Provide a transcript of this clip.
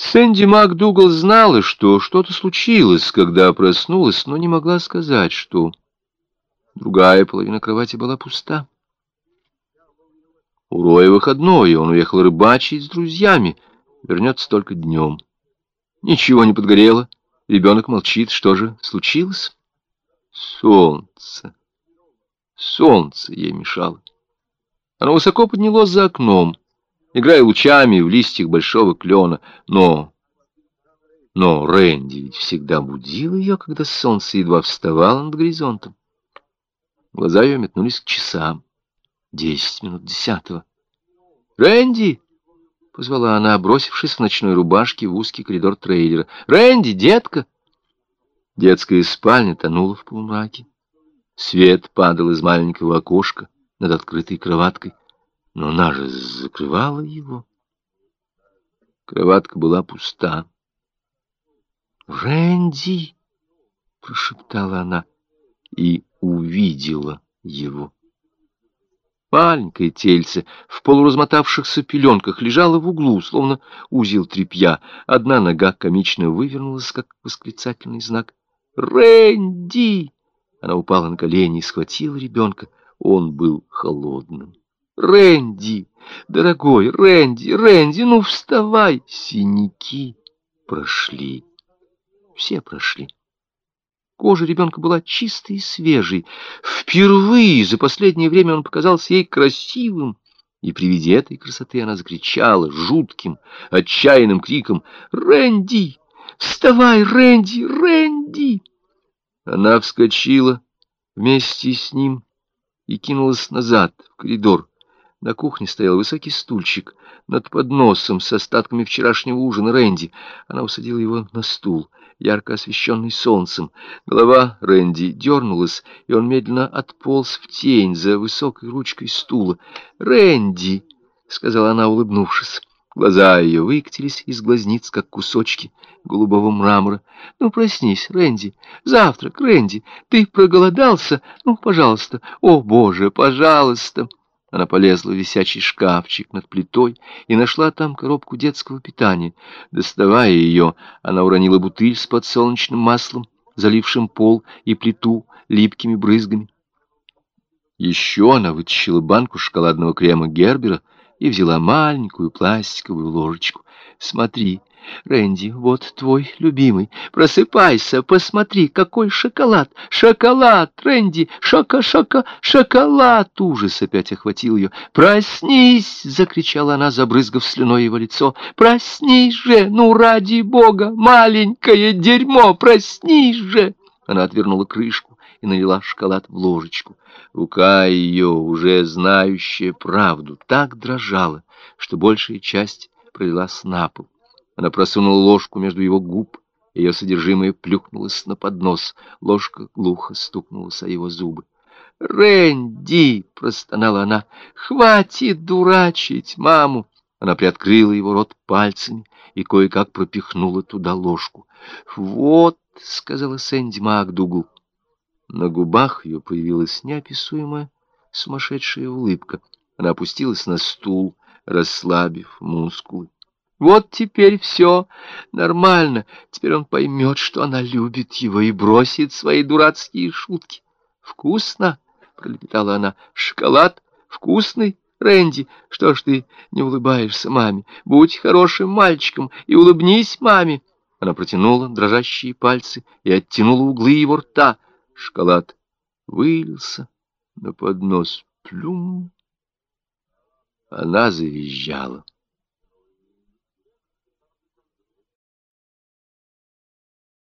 Сэнди МакДугал знала, что что-то случилось, когда проснулась, но не могла сказать, что другая половина кровати была пуста. У Роя выходной, он уехал рыбачить с друзьями, вернется только днем. Ничего не подгорело, ребенок молчит, что же случилось? Солнце. Солнце ей мешало. Оно высоко поднялось за окном, играя лучами в листьях большого клена. Но... Но Рэнди ведь всегда будил ее, когда солнце едва вставало над горизонтом. Глаза ее метнулись к часам. Десять минут десятого. «Рэнди!» — позвала она, бросившись в ночной рубашке в узкий коридор трейлера. «Рэнди, детка!» Детская спальня тонула в полумраке. Свет падал из маленького окошка над открытой кроваткой но она же закрывала его. Кроватка была пуста. «Рэнди!» — прошептала она и увидела его. Маленькое тельце в полуразмотавшихся пеленках лежало в углу, словно узел тряпья. Одна нога комично вывернулась, как восклицательный знак. «Рэнди!» Она упала на колени и схватила ребенка. Он был холодным. Рэнди, дорогой, Рэнди, Рэнди, ну вставай. Синяки прошли. Все прошли. Кожа ребенка была чистой и свежей. Впервые за последнее время он показался ей красивым. И при виде этой красоты она закричала жутким, отчаянным криком «Рэнди! Вставай, Рэнди! Рэнди!» Она вскочила вместе с ним и кинулась назад, в коридор. На кухне стоял высокий стульчик над подносом с остатками вчерашнего ужина Рэнди. Она усадила его на стул, ярко освещенный солнцем. Голова Рэнди дернулась, и он медленно отполз в тень за высокой ручкой стула. «Рэнди!» — сказала она, улыбнувшись. Глаза ее выкатились из глазниц, как кусочки голубого мрамора. «Ну, проснись, Рэнди! Завтрак, Рэнди! Ты проголодался? Ну, пожалуйста! О, Боже, пожалуйста!» Она полезла в висячий шкафчик над плитой и нашла там коробку детского питания. Доставая ее, она уронила бутыль с подсолнечным маслом, залившим пол и плиту липкими брызгами. Еще она вытащила банку шоколадного крема Гербера и взяла маленькую пластиковую ложечку. «Смотри, Рэнди, вот твой любимый. Просыпайся, посмотри, какой шоколад! Шоколад, Рэнди! Шока-шока, шоколад! Ужас опять охватил ее. «Проснись!» — закричала она, забрызгав слюной его лицо. «Проснись же! Ну, ради бога! Маленькое дерьмо! Проснись же!» Она отвернула крышку и налила шоколад в ложечку. Рука ее, уже знающая правду, так дрожала, что большая часть пролилась на пол. Она просунула ложку между его губ, ее содержимое плюхнулось на поднос. Ложка глухо стукнулась о его зубы. «Рэнди!» — простонала она. «Хватит дурачить маму!» Она приоткрыла его рот пальцами и кое-как пропихнула туда ложку. «Вот!» — сказала Сэнди МакДугл. На губах ее появилась неописуемая сумасшедшая улыбка. Она опустилась на стул, расслабив мускулы. Вот теперь все нормально. Теперь он поймет, что она любит его и бросит свои дурацкие шутки. «Вкусно!» — пролепетала она. «Шоколад вкусный, Рэнди. Что ж ты не улыбаешься маме? Будь хорошим мальчиком и улыбнись маме!» Она протянула дрожащие пальцы и оттянула углы его рта. Шоколад вылился на поднос. Плюм! Она завизжала.